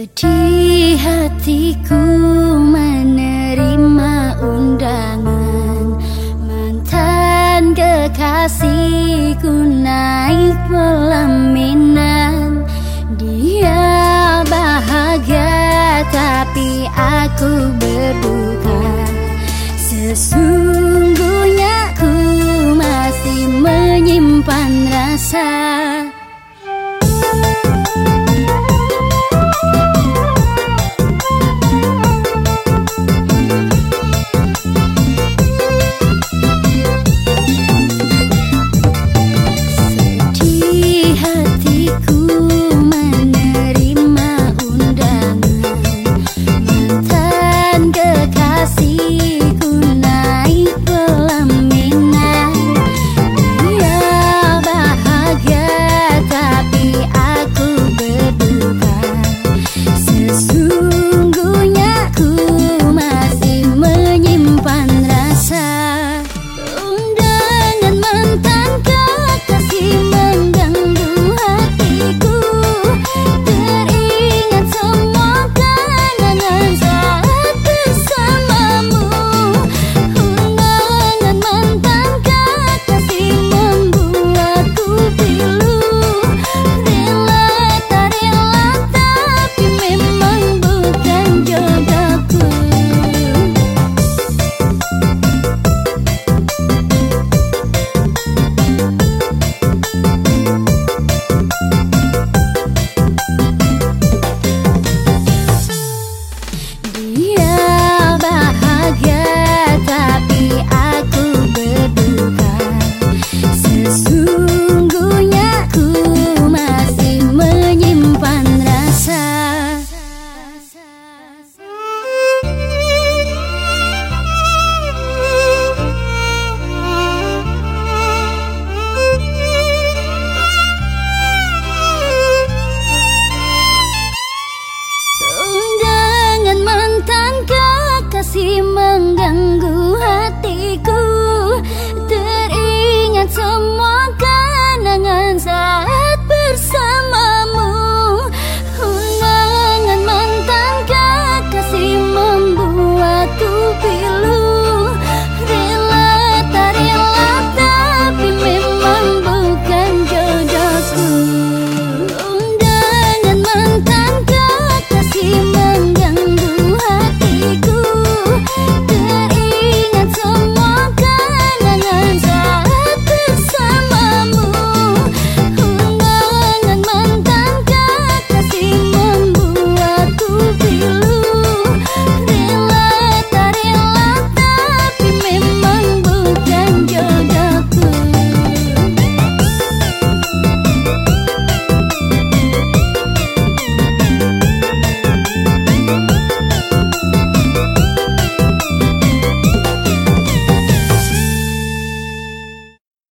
Sedih hatiku menerima undangan. Mantan kekasihku naik pelaminan Dia bahagia tapi aku berduka. Sesungguhnya ku masih menyimpan rasa It's too